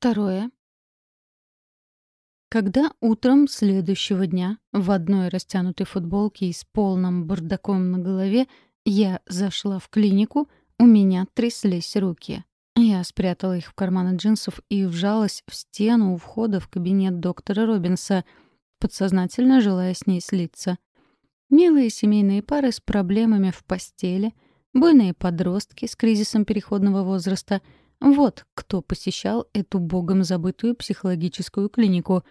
Второе. Когда утром следующего дня в одной растянутой футболке и с полным бардаком на голове я зашла в клинику, у меня тряслись руки. Я спрятала их в карманы джинсов и вжалась в стену у входа в кабинет доктора Робинса, подсознательно желая с ней слиться. Милые семейные пары с проблемами в постели, буйные подростки с кризисом переходного возраста — вот кто посещал эту богом забытую психологическую клинику.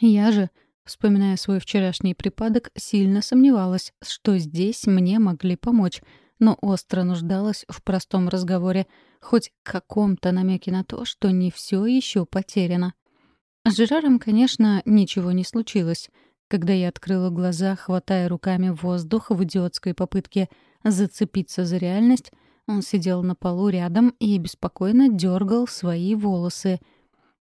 Я же, вспоминая свой вчерашний припадок, сильно сомневалась, что здесь мне могли помочь, но остро нуждалась в простом разговоре, хоть каком-то намеке на то, что не все еще потеряно. С Жераром, конечно, ничего не случилось. Когда я открыла глаза, хватая руками воздух в идиотской попытке зацепиться за реальность, он сидел на полу рядом и беспокойно дергал свои волосы.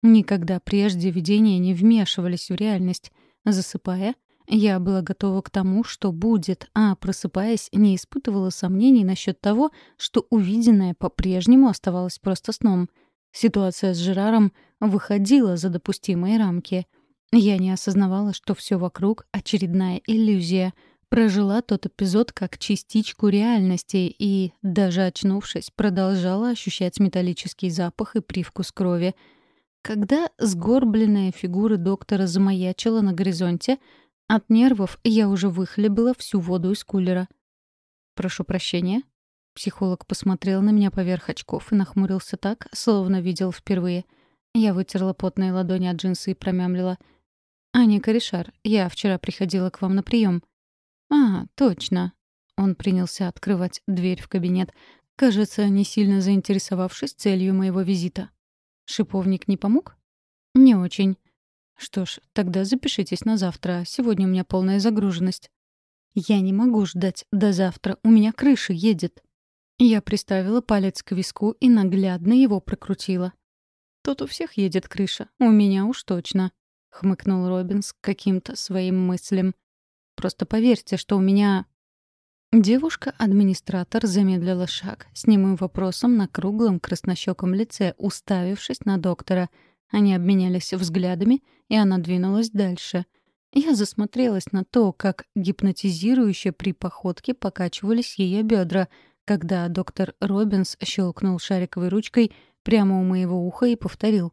Никогда прежде видения не вмешивались в реальность. Засыпая, я была готова к тому, что будет, а просыпаясь, не испытывала сомнений насчет того, что увиденное по-прежнему оставалось просто сном. Ситуация с Жераром выходила за допустимые рамки. Я не осознавала, что все вокруг — очередная иллюзия — прожила тот эпизод как частичку реальности и, даже очнувшись, продолжала ощущать металлический запах и привкус крови. Когда сгорбленная фигура доктора замаячила на горизонте, от нервов я уже выхлебала всю воду из кулера. «Прошу прощения». Психолог посмотрел на меня поверх очков и нахмурился так, словно видел впервые. Я вытерла потные ладони от джинсы и промямлила. «Аня Корешар, я вчера приходила к вам на прием. «А, точно». Он принялся открывать дверь в кабинет, кажется, не сильно заинтересовавшись целью моего визита. «Шиповник не помог?» «Не очень». «Что ж, тогда запишитесь на завтра. Сегодня у меня полная загруженность». «Я не могу ждать до завтра. У меня крыша едет». Я приставила палец к виску и наглядно его прокрутила. «Тут у всех едет крыша. У меня уж точно», — хмыкнул Робинс каким-то своим мыслям. Просто поверьте, что у меня...» Девушка-администратор замедлила шаг, с немым вопросом на круглом краснощеком лице, уставившись на доктора. Они обменялись взглядами, и она двинулась дальше. Я засмотрелась на то, как гипнотизирующе при походке покачивались ее бедра, когда доктор Робинс щелкнул шариковой ручкой прямо у моего уха и повторил.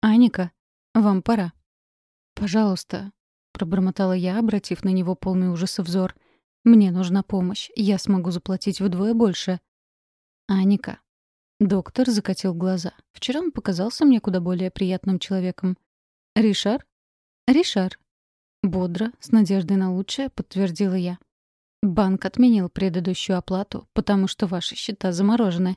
«Аника, вам пора». «Пожалуйста, — пробормотала я, обратив на него полный ужаса взор. «Мне нужна помощь. Я смогу заплатить вдвое больше». «Аника». Доктор закатил глаза. Вчера он показался мне куда более приятным человеком. «Ришар?» «Ришар». Бодро, с надеждой на лучшее, подтвердила я. «Банк отменил предыдущую оплату, потому что ваши счета заморожены».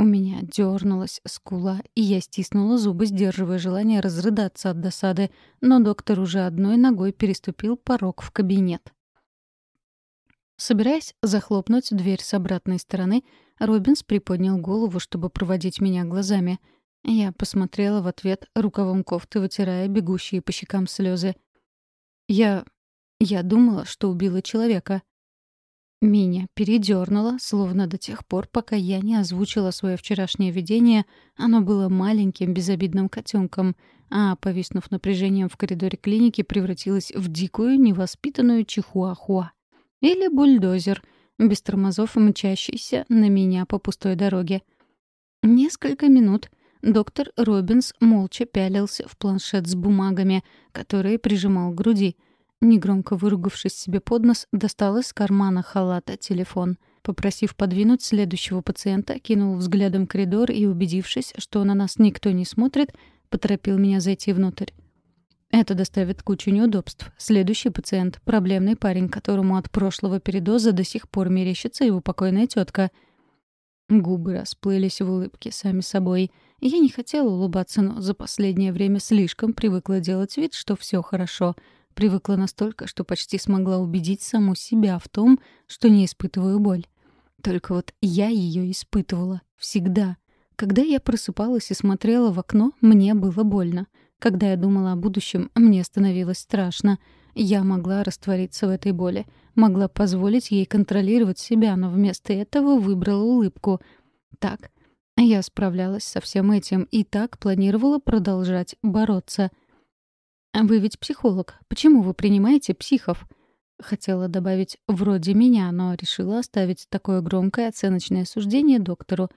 У меня дернулась скула, и я стиснула зубы, сдерживая желание разрыдаться от досады, но доктор уже одной ногой переступил порог в кабинет. Собираясь захлопнуть дверь с обратной стороны, Робинс приподнял голову, чтобы проводить меня глазами. Я посмотрела в ответ рукавом кофты, вытирая бегущие по щекам слезы. «Я... я думала, что убила человека», меня передернуло, словно до тех пор, пока я не озвучила свое вчерашнее видение, оно было маленьким безобидным котенком, а, повиснув напряжением в коридоре клиники, превратилось в дикую, невоспитанную чихуахуа. Или бульдозер, без тормозов мчащийся на меня по пустой дороге. Несколько минут доктор Робинс молча пялился в планшет с бумагами, которые прижимал к груди — Негромко выругавшись себе под нос, достал из кармана халата телефон. Попросив подвинуть следующего пациента, кинул взглядом коридор и, убедившись, что на нас никто не смотрит, поторопил меня зайти внутрь. Это доставит кучу неудобств. Следующий пациент — проблемный парень, которому от прошлого передоза до сих пор мерещится его покойная тетка. Губы расплылись в улыбке сами собой. Я не хотела улыбаться, но за последнее время слишком привыкла делать вид, что все хорошо — Привыкла настолько, что почти смогла убедить саму себя в том, что не испытываю боль. Только вот я ее испытывала. Всегда. Когда я просыпалась и смотрела в окно, мне было больно. Когда я думала о будущем, мне становилось страшно. Я могла раствориться в этой боли. Могла позволить ей контролировать себя, но вместо этого выбрала улыбку. Так, Я справлялась со всем этим и так планировала продолжать бороться. «Вы ведь психолог. Почему вы принимаете психов?» Хотела добавить «вроде меня», но решила оставить такое громкое оценочное суждение доктору.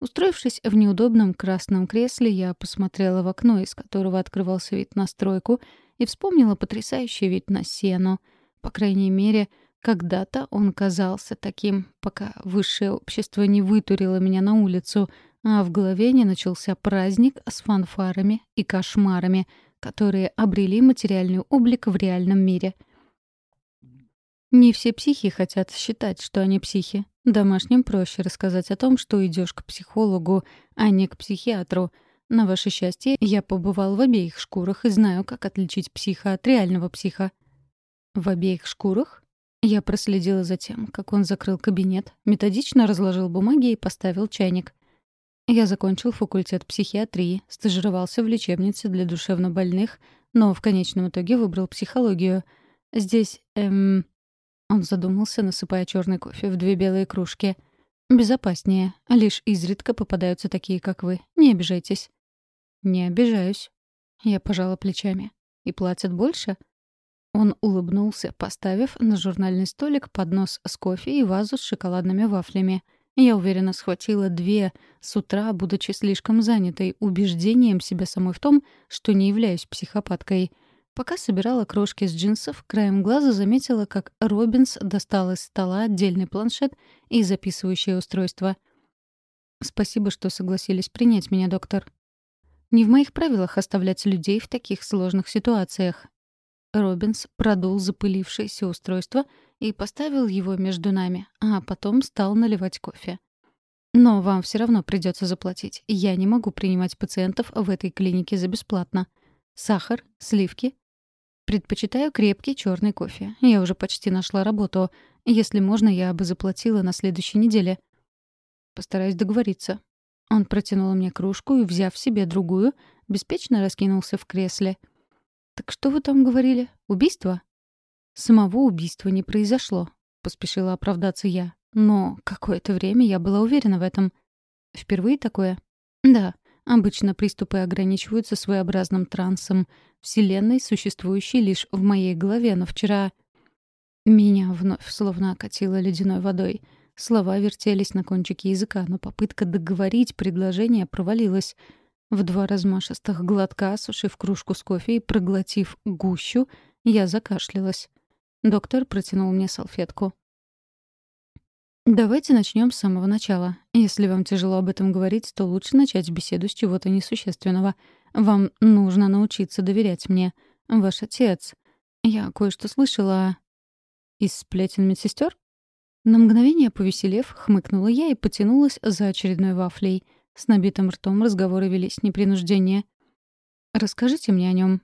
Устроившись в неудобном красном кресле, я посмотрела в окно, из которого открывался вид на стройку, и вспомнила потрясающий вид на сену. По крайней мере, когда-то он казался таким, пока высшее общество не вытурило меня на улицу, а в голове не начался праздник с фанфарами и кошмарами, которые обрели материальный облик в реальном мире. Не все психи хотят считать, что они психи. Домашним проще рассказать о том, что идешь к психологу, а не к психиатру. На ваше счастье, я побывал в обеих шкурах и знаю, как отличить психа от реального психа. В обеих шкурах? Я проследила за тем, как он закрыл кабинет, методично разложил бумаги и поставил чайник. Я закончил факультет психиатрии, стажировался в лечебнице для душевнобольных, но в конечном итоге выбрал психологию. Здесь, эм... Он задумался, насыпая черный кофе в две белые кружки. «Безопаснее. Лишь изредка попадаются такие, как вы. Не обижайтесь». «Не обижаюсь». Я пожала плечами. «И платят больше?» Он улыбнулся, поставив на журнальный столик поднос с кофе и вазу с шоколадными вафлями. Я уверенно схватила две с утра, будучи слишком занятой убеждением себя самой в том, что не являюсь психопаткой. Пока собирала крошки с джинсов, краем глаза заметила, как Робинс достал из стола отдельный планшет и записывающее устройство. «Спасибо, что согласились принять меня, доктор», не в моих правилах оставлять людей в таких сложных ситуациях. Робинс продул запылившееся устройство и поставил его между нами, а потом стал наливать кофе. «Но вам все равно придется заплатить. Я не могу принимать пациентов в этой клинике за бесплатно. Сахар, сливки. Предпочитаю крепкий черный кофе. Я уже почти нашла работу. Если можно, я бы заплатила на следующей неделе. Постараюсь договориться». Он протянул мне кружку и, взяв себе другую, беспечно раскинулся в кресле — «Так что вы там говорили? Убийство?» «Самого убийства не произошло», — поспешила оправдаться я. «Но какое-то время я была уверена в этом». «Впервые такое?» «Да. Обычно приступы ограничиваются своеобразным трансом, вселенной, существующей лишь в моей голове, но вчера...» Меня вновь словно окатило ледяной водой. Слова вертелись на кончике языка, но попытка договорить предложение провалилась — в два размашистых глотка, осушив кружку с кофе и проглотив гущу, я закашлялась. Доктор протянул мне салфетку. «Давайте начнем с самого начала. Если вам тяжело об этом говорить, то лучше начать беседу с чего-то несущественного. Вам нужно научиться доверять мне. Ваш отец. Я кое-что слышала «Из сплетен медсестер?» На мгновение повеселев, хмыкнула я и потянулась за очередной вафлей — с набитым ртом разговоры велись непринуждение. «Расскажите мне о нем.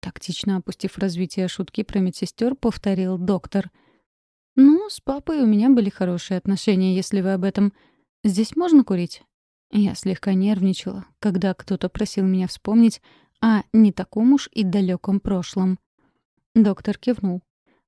Тактично опустив развитие шутки про медсестер, повторил доктор. «Ну, с папой у меня были хорошие отношения, если вы об этом. Здесь можно курить?» Я слегка нервничала, когда кто-то просил меня вспомнить о не таком уж и далеком прошлом. Доктор кивнул.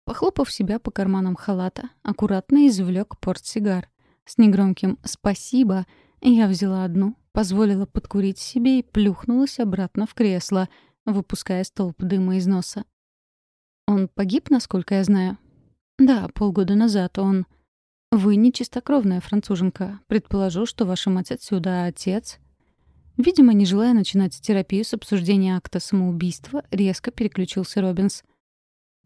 Похлопав себя по карманам халата, аккуратно извлек портсигар. С негромким «спасибо» Я взяла одну, позволила подкурить себе и плюхнулась обратно в кресло, выпуская столб дыма из носа. Он погиб, насколько я знаю? Да, полгода назад он... Вы не чистокровная француженка. Предположу, что ваша мать отсюда, а отец... Видимо, не желая начинать терапию с обсуждения акта самоубийства, резко переключился Робинс.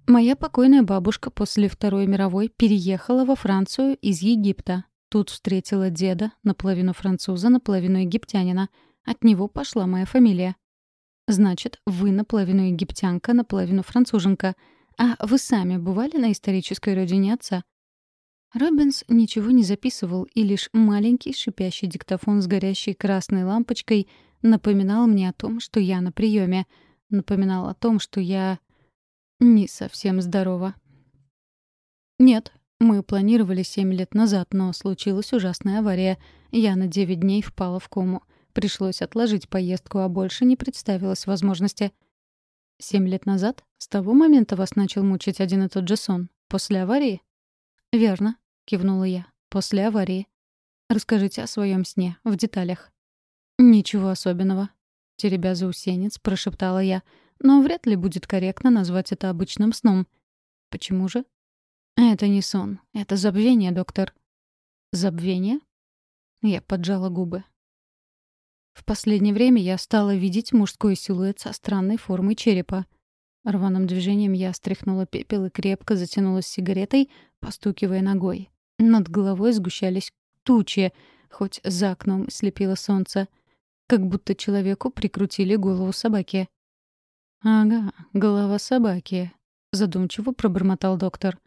Моя покойная бабушка после Второй мировой переехала во Францию из Египта. Тут встретила деда, наполовину француза, наполовину египтянина. От него пошла моя фамилия. Значит, вы наполовину египтянка, наполовину француженка. А вы сами бывали на исторической родине отца? Робинс ничего не записывал, и лишь маленький шипящий диктофон с горящей красной лампочкой напоминал мне о том, что я на приеме, напоминал о том, что я не совсем здорова. Нет, мы планировали семь лет назад, но случилась ужасная авария. Я на девять дней впала в кому. Пришлось отложить поездку, а больше не представилось возможности. Семь лет назад? С того момента вас начал мучить один и тот же сон. После аварии? Верно, кивнула я. После аварии. Расскажите о своем сне, в деталях. «Ничего особенного», — теребя заусенец, прошептала я. «Но вряд ли будет корректно назвать это обычным сном». «Почему же?» «Это не сон. Это забвение, доктор». «Забвение?» Я поджала губы. В последнее время я стала видеть мужской силуэт со странной формой черепа. Рваным движением я стряхнула пепел и крепко затянулась сигаретой, постукивая ногой. Над головой сгущались тучи, хоть за окном слепило солнце. Как будто человеку прикрутили голову собаки. «Ага, голова собаки», — задумчиво пробормотал доктор.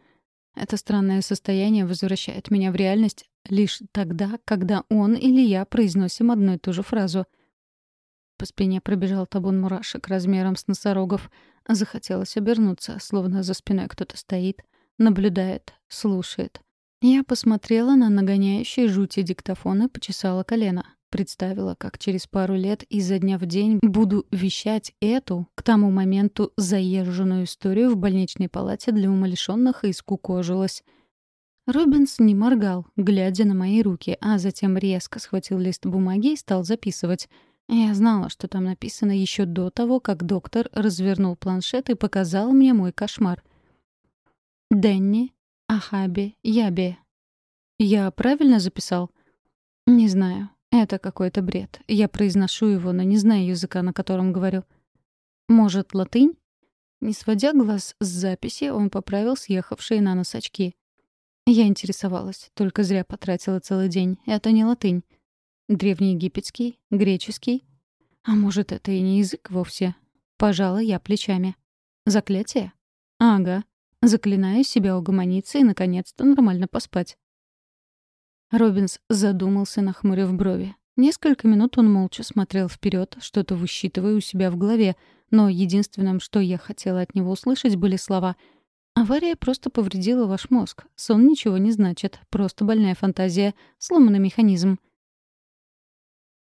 «Это странное состояние возвращает меня в реальность лишь тогда, когда он или я произносим одну и ту же фразу. По спине пробежал табун мурашек размером с носорогов. Захотелось обернуться, словно за спиной кто-то стоит, наблюдает, слушает. Я посмотрела на нагоняющие жути диктофон и почесала колено. Представила, как через пару лет изо дня в день буду вещать эту, к тому моменту заезженную историю в больничной палате для умалишенных и скукожилась — Робинс не моргал, глядя на мои руки, а затем резко схватил лист бумаги и стал записывать. Я знала, что там написано еще до того, как доктор развернул планшет и показал мне мой кошмар. «Дэнни, Ахаби, Яби». «Я правильно записал?» «Не знаю. Это какой-то бред. Я произношу его, но не знаю языка, на котором говорю». «Может, латынь?» Не сводя глаз с записи, он поправил съехавшие на нос очки. Я интересовалась, только зря потратила целый день. Это не латынь. Древнеегипетский, греческий. А может, это и не язык вовсе? Пожала я плечами. Заклятие? Ага. Заклинаю себя угомониться и, наконец-то, нормально поспать. Робинс задумался, нахмурив брови. Несколько минут он молча смотрел вперед, что-то высчитывая у себя в голове, но единственным, что я хотела от него услышать, были слова — Авария просто повредила ваш мозг. Сон ничего не значит. Просто больная фантазия. Сломанный механизм.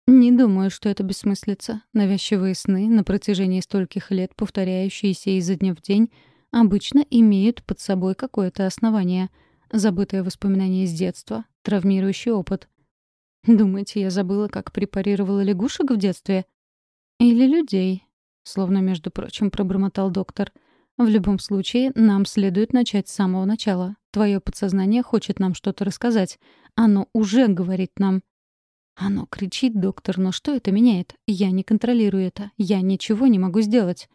Не думаю, что это бессмыслица. Навязчивые сны, на протяжении стольких лет повторяющиеся изо дня в день, обычно имеют под собой какое-то основание. Забытое воспоминание из детства, травмирующий опыт. Думаете, я забыла, как препарировала лягушек в детстве? Или людей? Словно, между прочим, пробормотал доктор — в любом случае, нам следует начать с самого начала. Твое подсознание хочет нам что-то рассказать. Оно уже говорит нам. Оно кричит, доктор, но что это меняет? Я не контролирую это. Я ничего не могу сделать.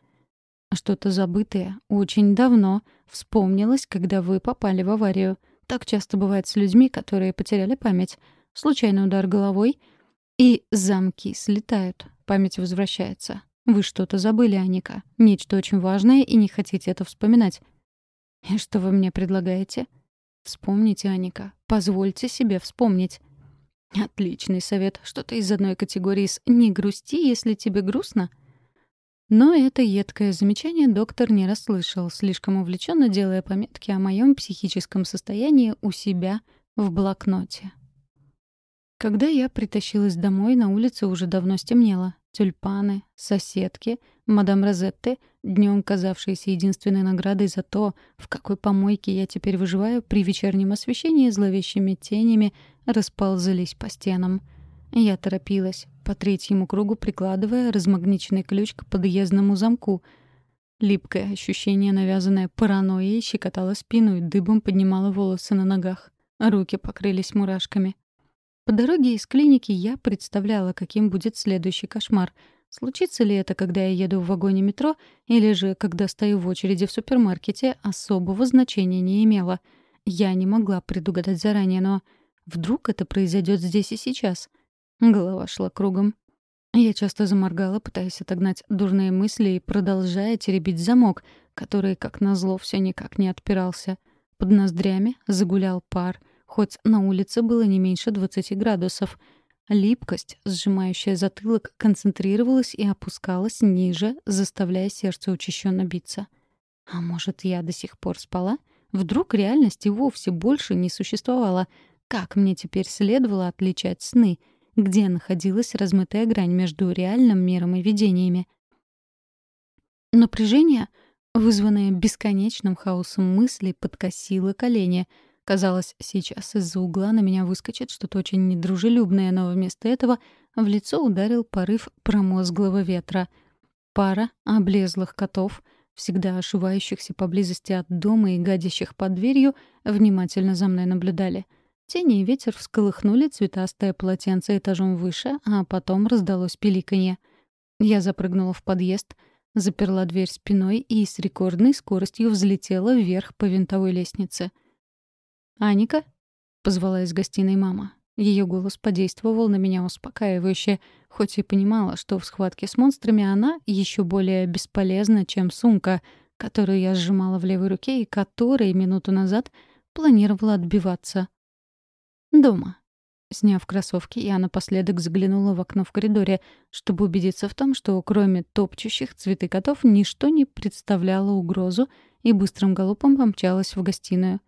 Что-то забытое, очень давно, вспомнилось, когда вы попали в аварию. Так часто бывает с людьми, которые потеряли память. Случайный удар головой, и замки слетают. Память возвращается. Вы что-то забыли, Аника. Нечто очень важное, и не хотите это вспоминать. И что вы мне предлагаете? Вспомните, Аника. Позвольте себе вспомнить. Отличный совет. Что-то из одной категории с «не грусти, если тебе грустно». Но это едкое замечание доктор не расслышал, слишком увлеченно делая пометки о моем психическом состоянии у себя в блокноте. Когда я притащилась домой, на улице уже давно стемнело. Тюльпаны, соседки, мадам Розетты, днем казавшиеся единственной наградой за то, в какой помойке я теперь выживаю, при вечернем освещении зловещими тенями расползались по стенам. Я торопилась, по третьему кругу прикладывая размагниченный ключ к подъездному замку. Липкое ощущение, навязанное паранойей, щекотало спину и дыбом поднимало волосы на ногах. Руки покрылись мурашками. По дороге из клиники я представляла, каким будет следующий кошмар. Случится ли это, когда я еду в вагоне метро, или же, когда стою в очереди в супермаркете, особого значения не имело. Я не могла предугадать заранее, но вдруг это произойдет здесь и сейчас. Голова шла кругом. Я часто заморгала, пытаясь отогнать дурные мысли и продолжая теребить замок, который, как назло, все никак не отпирался. Под ноздрями загулял пар — хоть на улице было не меньше 20 градусов. Липкость, сжимающая затылок, концентрировалась и опускалась ниже, заставляя сердце учащенно биться. А может, я до сих пор спала? Вдруг реальности вовсе больше не существовало? Как мне теперь следовало отличать сны? Где находилась размытая грань между реальным миром и видениями? Напряжение, вызванное бесконечным хаосом мыслей, подкосило колени — Казалось, сейчас из-за угла на меня выскочит что-то очень недружелюбное, но вместо этого в лицо ударил порыв промозглого ветра. Пара облезлых котов, всегда ошивающихся поблизости от дома и гадящих под дверью, внимательно за мной наблюдали. Тени и ветер всколыхнули цветастое полотенце этажом выше, а потом раздалось пиликанье. Я запрыгнула в подъезд, заперла дверь спиной и с рекордной скоростью взлетела вверх по винтовой лестнице. «Аника?» — позвала из гостиной мама. Ее голос подействовал на меня успокаивающе, хоть и понимала, что в схватке с монстрами она еще более бесполезна, чем сумка, которую я сжимала в левой руке и которой минуту назад планировала отбиваться. «Дома», Сняв кроссовки, я напоследок заглянула в окно в коридоре, чтобы убедиться в том, что кроме топчущих цветы котов ничто не представляло угрозу, и быстрым галопом помчалась в гостиную.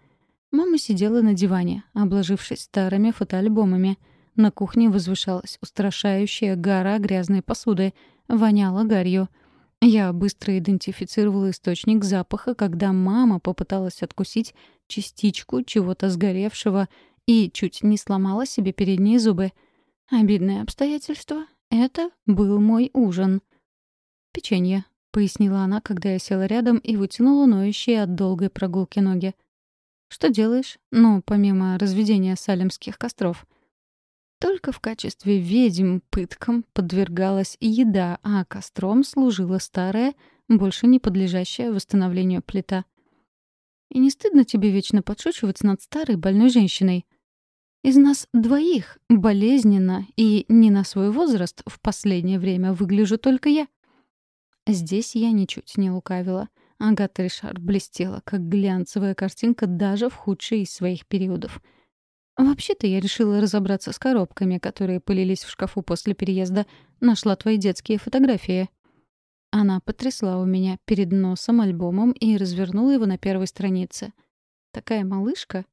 Мама сидела на диване, обложившись старыми фотоальбомами. На кухне возвышалась устрашающая гора грязной посуды, воняла гарью. Я быстро идентифицировала источник запаха, когда мама попыталась откусить частичку чего-то сгоревшего и чуть не сломала себе передние зубы. Обидное обстоятельство — это был мой ужин. «Печенье», — пояснила она, когда я села рядом и вытянула ноющие от долгой прогулки ноги. «Что делаешь? Ну, помимо разведения салемских костров». Только в качестве ведьм пыткам подвергалась еда, а костром служила старая, больше не подлежащая восстановлению плита. «И не стыдно тебе вечно подшучивать над старой больной женщиной?» Из нас двоих болезненно и не на свой возраст в последнее время выгляжу только я. Здесь я ничуть не лукавила. Агата Ришар блестела, как глянцевая картинка даже в худшие из своих периодов. Вообще-то я решила разобраться с коробками, которые пылились в шкафу после переезда. Нашла твои детские фотографии. Она потрясла у меня перед носом альбомом и развернула его на первой странице. Такая малышка,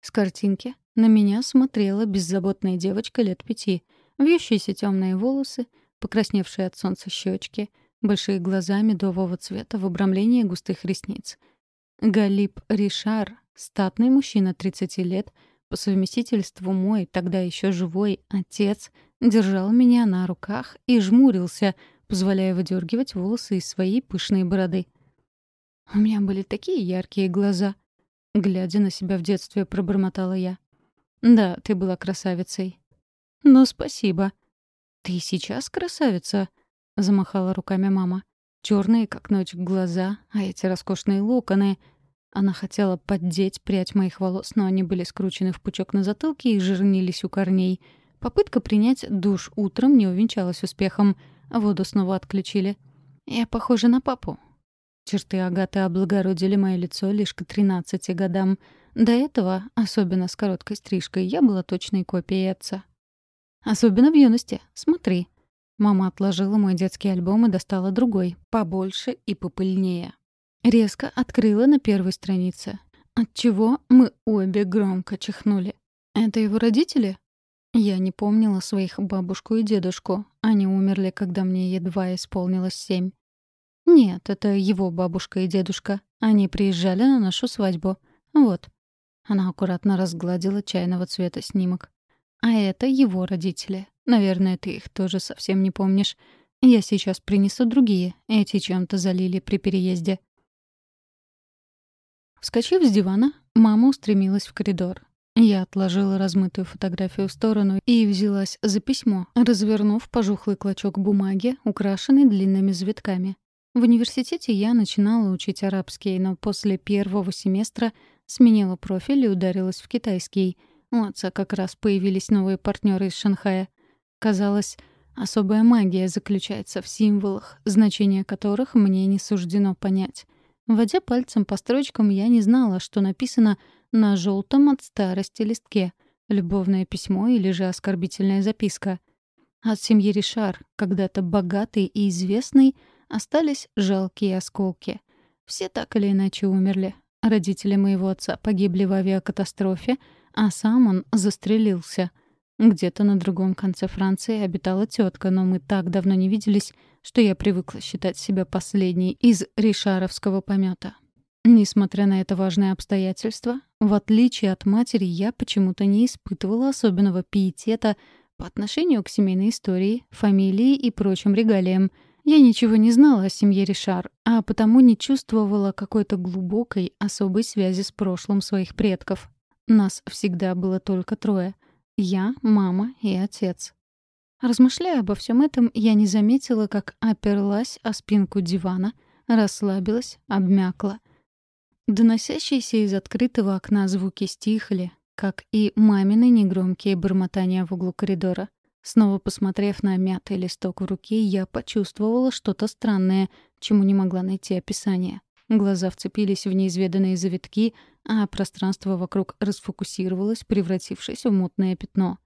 с картинки на меня смотрела беззаботная девочка лет пяти. Вьющиеся темные волосы, покрасневшие от солнца щечки, большие глаза медового цвета в обрамлении густых ресниц. Галип Ришар, статный мужчина 30 лет, по совместительству мой, тогда еще живой, отец, держал меня на руках и жмурился, позволяя выдергивать волосы из своей пышной бороды. У меня были такие яркие глаза — Глядя на себя в детстве, пробормотала я. «Да, ты была красавицей». «Ну, спасибо». «Ты сейчас красавица?» — замахала руками мама. Черные, как ночь, глаза, а эти роскошные локоны. Она хотела поддеть прядь моих волос, но они были скручены в пучок на затылке и жирнились у корней. Попытка принять душ утром не увенчалась успехом. Воду снова отключили. «Я похожа на папу», Черты Агаты облагородили мое лицо лишь к 13 годам. До этого, особенно с короткой стрижкой, я была точной копией отца. Особенно в юности. Смотри. Мама отложила мой детский альбом и достала другой, побольше и попыльнее. Резко открыла на первой странице. Отчего мы обе громко чихнули. «Это его родители?» Я не помнила своих бабушку и дедушку. Они умерли, когда мне едва исполнилось семь. «Нет, это его бабушка и дедушка. Они приезжали на нашу свадьбу. Вот». Она аккуратно разгладила чайного цвета снимок. «А это его родители. Наверное, ты их тоже совсем не помнишь. Я сейчас принесу другие. Эти чем-то залили при переезде». Вскочив с дивана, мама устремилась в коридор. Я отложила размытую фотографию в сторону и взялась за письмо, развернув пожухлый клочок бумаги, украшенный длинными завитками. В университете я начинала учить арабский, но после первого семестра сменила профиль и ударилась в китайский. У отца как раз появились новые партнеры из Шанхая. Казалось, особая магия заключается в символах, значение которых мне не суждено понять. Водя пальцем по строчкам, я не знала, что написано на желтом от старости листке — любовное письмо или же оскорбительная записка. От семьи Ришар, когда-то богатый и известный, Остались жалкие осколки. Все так или иначе умерли. Родители моего отца погибли в авиакатастрофе, а сам он застрелился. Где-то на другом конце Франции обитала тетка, но мы так давно не виделись, что я привыкла считать себя последней из ришаровского помета. Несмотря на это важное обстоятельство, в отличие от матери, я почему-то не испытывала особенного пиетета по отношению к семейной истории, фамилии и прочим регалиям. Я ничего не знала о семье Ришар, а потому не чувствовала какой-то глубокой, особой связи с прошлым своих предков. Нас всегда было только трое — я, мама и отец. Размышляя обо всем этом, я не заметила, как оперлась о спинку дивана, расслабилась, обмякла. Доносящиеся из открытого окна звуки стихли, как и мамины негромкие бормотания в углу коридора. Снова посмотрев на мятый листок в руке, я почувствовала что-то странное, чему не могла найти описание. Глаза вцепились в неизведанные завитки, а пространство вокруг расфокусировалось, превратившись в мутное пятно.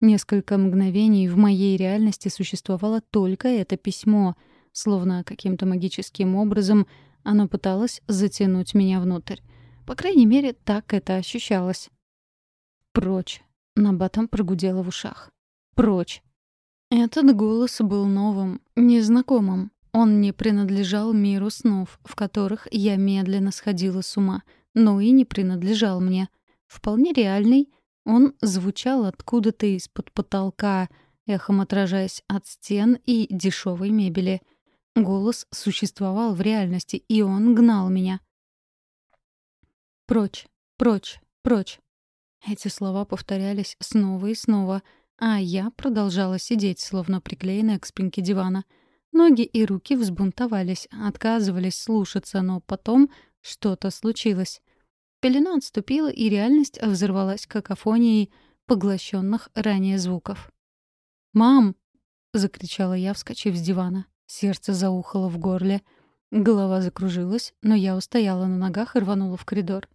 Несколько мгновений в моей реальности существовало только это письмо, словно каким-то магическим образом оно пыталось затянуть меня внутрь. По крайней мере, так это ощущалось. «Прочь!» — набатом прогудело в ушах. «Прочь!» Этот голос был новым, незнакомым. Он не принадлежал миру снов, в которых я медленно сходила с ума, но и не принадлежал мне. Вполне реальный — он звучал откуда-то из-под потолка, эхом отражаясь от стен и дешевой мебели. Голос существовал в реальности, и он гнал меня. «Прочь, прочь, прочь». Эти слова повторялись снова и снова, а я продолжала сидеть, словно приклеенная к спинке дивана. Ноги и руки взбунтовались, отказывались слушаться, но потом что-то случилось. Пелена отступила, и реальность взорвалась какофонией поглощенных ранее звуков. «Мам!» — закричала я, вскочив с дивана. Сердце заухало в горле. Голова закружилась, но я устояла на ногах и рванула в коридор.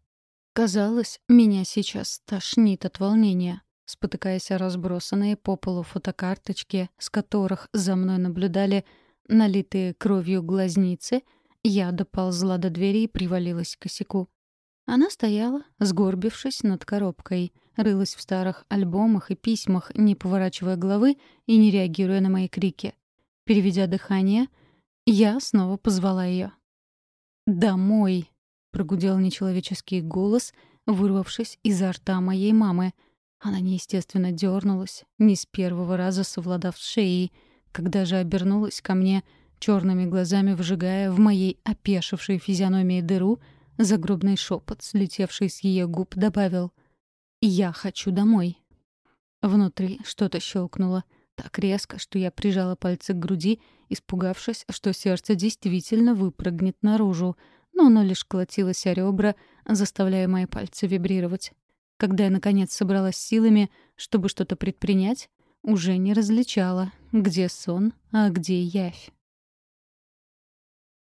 Казалось, меня сейчас тошнит от волнения. Спотыкаясь о разбросанные по полу фотокарточки, с которых за мной наблюдали налитые кровью глазницы, я доползла до двери и привалилась к косяку. Она стояла, сгорбившись над коробкой, рылась в старых альбомах и письмах, не поворачивая головы и не реагируя на мои крики. Переведя дыхание, я снова позвала ее. «Домой!» — прогудел нечеловеческий голос, вырвавшись изо рта моей мамы. Она неестественно дернулась, не с первого раза совладав с шеей, когда же обернулась ко мне, черными глазами вжигая в моей опешившей физиономии дыру — Загробный шепот, слетевший с ее губ, добавил «Я хочу домой». Внутри что-то щелкнуло так резко, что я прижала пальцы к груди, испугавшись, что сердце действительно выпрыгнет наружу, но оно лишь колотилось о ребра, заставляя мои пальцы вибрировать. Когда я, наконец, собралась силами, чтобы что-то предпринять, уже не различала, где сон, а где явь.